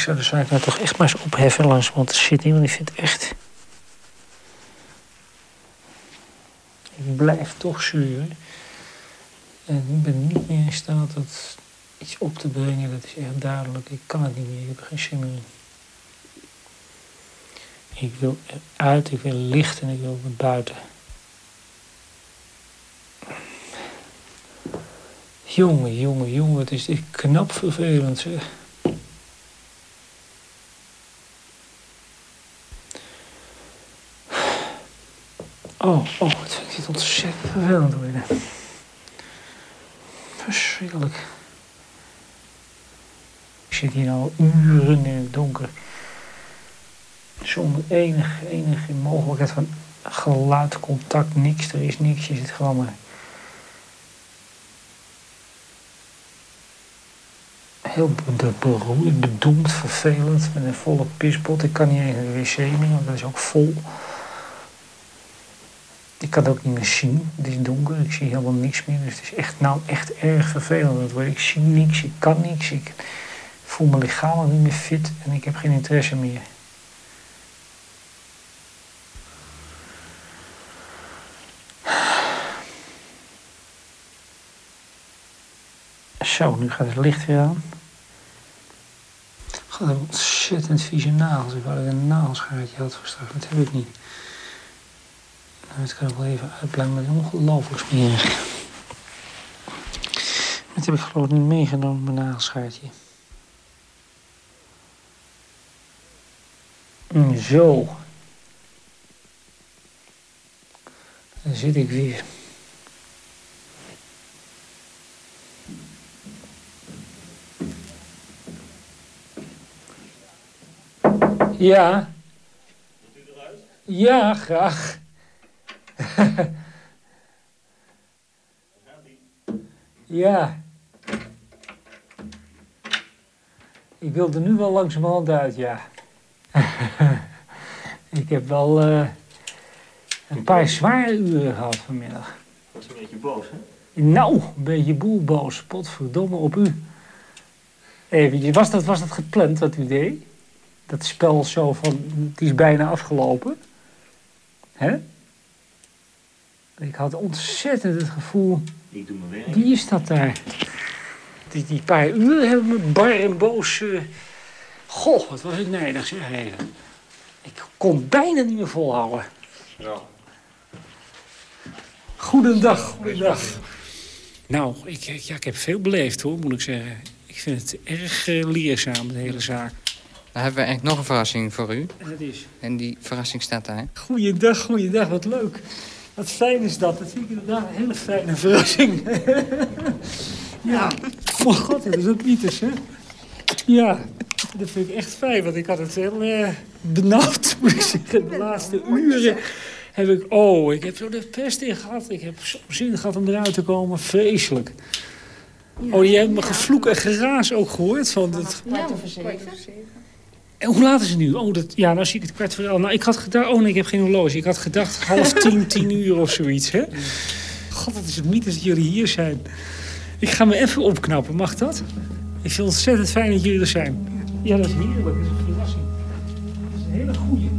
Ik zou de zaak nou toch echt maar eens opheffen langs want City, want ik vind echt... Ik blijf toch zuren. En ik ben niet meer in staat dat iets op te brengen. Dat is echt duidelijk. Ik kan het niet meer. Ik heb er geen zin meer. Ik wil eruit, ik wil licht en ik wil naar buiten. Jongen, jongen, jongen, het is knap vervelend zeg. Oh, oh, ik dit ontzettend vervelend worden. Verschrikkelijk. Ik zit hier al uren in het donker. Zonder enige, enige mogelijkheid van geluid, contact, niks. Er is niks, je zit gewoon maar... Heel beroerd, bedoemd, vervelend, met een volle pispot. Ik kan niet eens de wc meer, want dat is ook vol. Ik kan ook niet meer zien. Het is donker, ik zie helemaal niks meer. Dus het is echt, nou echt erg vervelend. Ik zie niks, ik kan niks. Ik voel mijn lichaam niet meer fit en ik heb geen interesse meer. Zo, nu gaat het licht weer aan. God, heb ontzettend vieze nagels. Ik wou dat ik een nagelschaartje had voor straks. Dat heb ik niet. Dat kan ik wel even uitplannen, maar ongelooflijk smerig. Dat heb ik geloof ik niet meegenomen, mijn nagelschaartje. Mm, Zo. Dan zit ik weer. Ja. Ja, graag. ja. Ik wil er nu wel langzamerhand uit, ja. ik heb wel eh, een paar zware uren gehad vanmiddag. Was een beetje boos, hè? Nou, een beetje boelboos. Potverdomme op u. Eventjes, was dat, was dat gepland wat u deed? Dat spel zo van, het is bijna afgelopen. Hè? Ik had ontzettend het gevoel, Ik doe mijn werk. wie is dat daar? Die, die paar uur hebben me bar en boos... eh, Goh, wat was ik nijdig zeg even. Ik kon bijna niet meer volhouden. Ja. Goedendag, goedendag. Nou, ik, ik- ja, ik heb veel beleefd hoor, moet ik zeggen. Ik vind het erg eh, leerzaam, de hele zaak. Dan hebben we eigenlijk nog een verrassing voor u. En dat is... En die verrassing staat daar. Goeiedag, goeiedag, wat leuk. Wat fijn is dat. Dat vind ik inderdaad een hele fijne verrassing. ja, oh god, dat is ook mythes, hè? Ja, dat vind ik echt fijn, want ik had het heel eh, benauwd, moet ik zeggen. De laatste uren heb ik... Oh, ik heb zo de pest in gehad. Ik heb zo'n zin gehad om eruit te komen. Vreselijk. Oh, jij hebt mijn gevloek en geraas ook gehoord van het... En hoe laat is het nu? Oh, dat, ja, nou zie ik het kwart voor elf. Nou, ik had gedacht... Oh nee, ik heb geen horloge. Ik had gedacht half tien, tien uur of zoiets, hè? God, wat is het mythe dat jullie hier zijn. Ik ga me even opknappen, mag dat? Ik vind het ontzettend fijn dat jullie er zijn. Ja, dat is heerlijk. Dat is een verrassing. Dat is een hele goeie.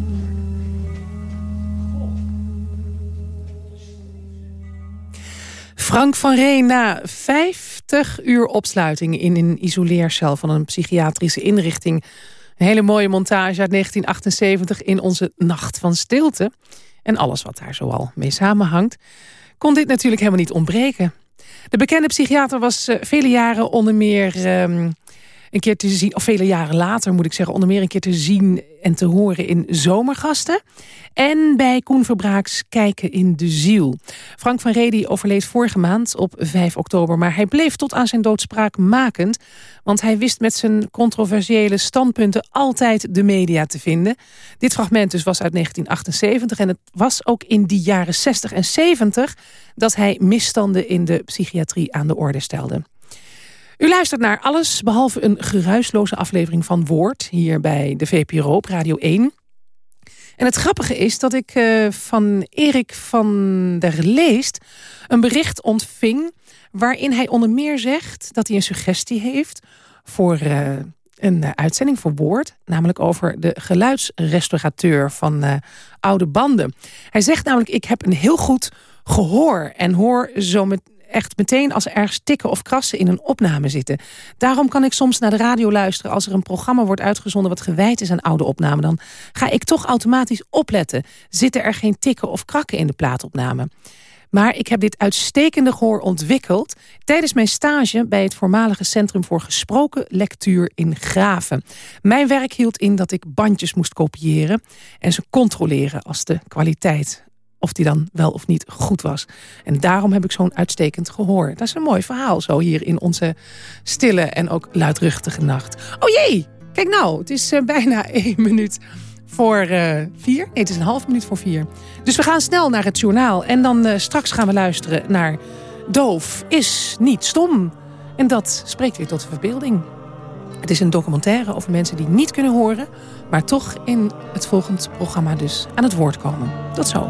Frank van Reen na 50 uur opsluiting in een isoleercel van een psychiatrische inrichting. Een hele mooie montage uit 1978 in onze Nacht van Stilte. En alles wat daar zoal mee samenhangt. Kon dit natuurlijk helemaal niet ontbreken. De bekende psychiater was eh, vele jaren onder meer ehm, een keer te zien, of vele jaren later moet ik zeggen, onder meer een keer te zien en te horen in Zomergasten. En bij Koen Verbraaks Kijken in de Ziel. Frank van Redi overleed vorige maand op 5 oktober, maar hij bleef tot aan zijn dood spraakmakend. Want hij wist met zijn controversiële standpunten altijd de media te vinden. Dit fragment dus was uit 1978 en het was ook in die jaren 60 en 70 dat hij misstanden in de psychiatrie aan de orde stelde. U luistert naar alles behalve een geruisloze aflevering van Woord... hier bij de VPRO op Radio 1. En het grappige is dat ik eh, van Erik van der Leest... een bericht ontving waarin hij onder meer zegt... dat hij een suggestie heeft voor eh, een eh, uitzending voor Woord... namelijk over de geluidsrestaurateur van oude banden. Hij zegt namelijk, ik heb een heel goed gehoor... en hoor zo met, echt meteen als er ergens tikken of krassen in een opname zitten. Daarom kan ik soms naar de radio luisteren als er een programma wordt uitgezonden wat gewijd is aan oude opnamen. Dan ga ik toch automatisch opletten. Zitten er geen tikken of krakken in de plaatopname? Maar ik heb dit uitstekende gehoor ontwikkeld tijdens mijn stage bij het voormalige Centrum voor Gesproken Lectuur in Graven. Mijn werk hield in dat ik bandjes moest kopiëren en ze controleren als de kwaliteit of die dan wel of niet goed was. En daarom heb ik zo'n uitstekend gehoor. Dat is een mooi verhaal zo hier in onze stille en ook luidruchtige nacht. Oh jee, kijk nou, het is eh, bijna één minuut voor eh, vier. Nee, het is een half minuut voor vier. Dus we gaan snel naar het journaal. En dan eh, straks gaan we luisteren naar Doof is niet stom. En dat spreekt weer tot de verbeelding. Het is een documentaire over mensen die niet kunnen horen... maar toch in het volgend programma dus aan het woord komen. Tot zo.